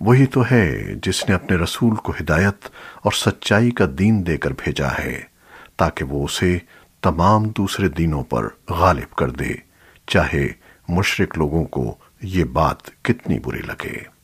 وہی تو ہے جس نے اپنے رسول کو ہدایت اور سچائی کا دین دے کر بھیجا ہے، تاکہ وہ اسے تمام دوسرے دینوں پر غالب کر دے، چاہے مشرق لوگوں کو یہ بات کتنی بری لگے۔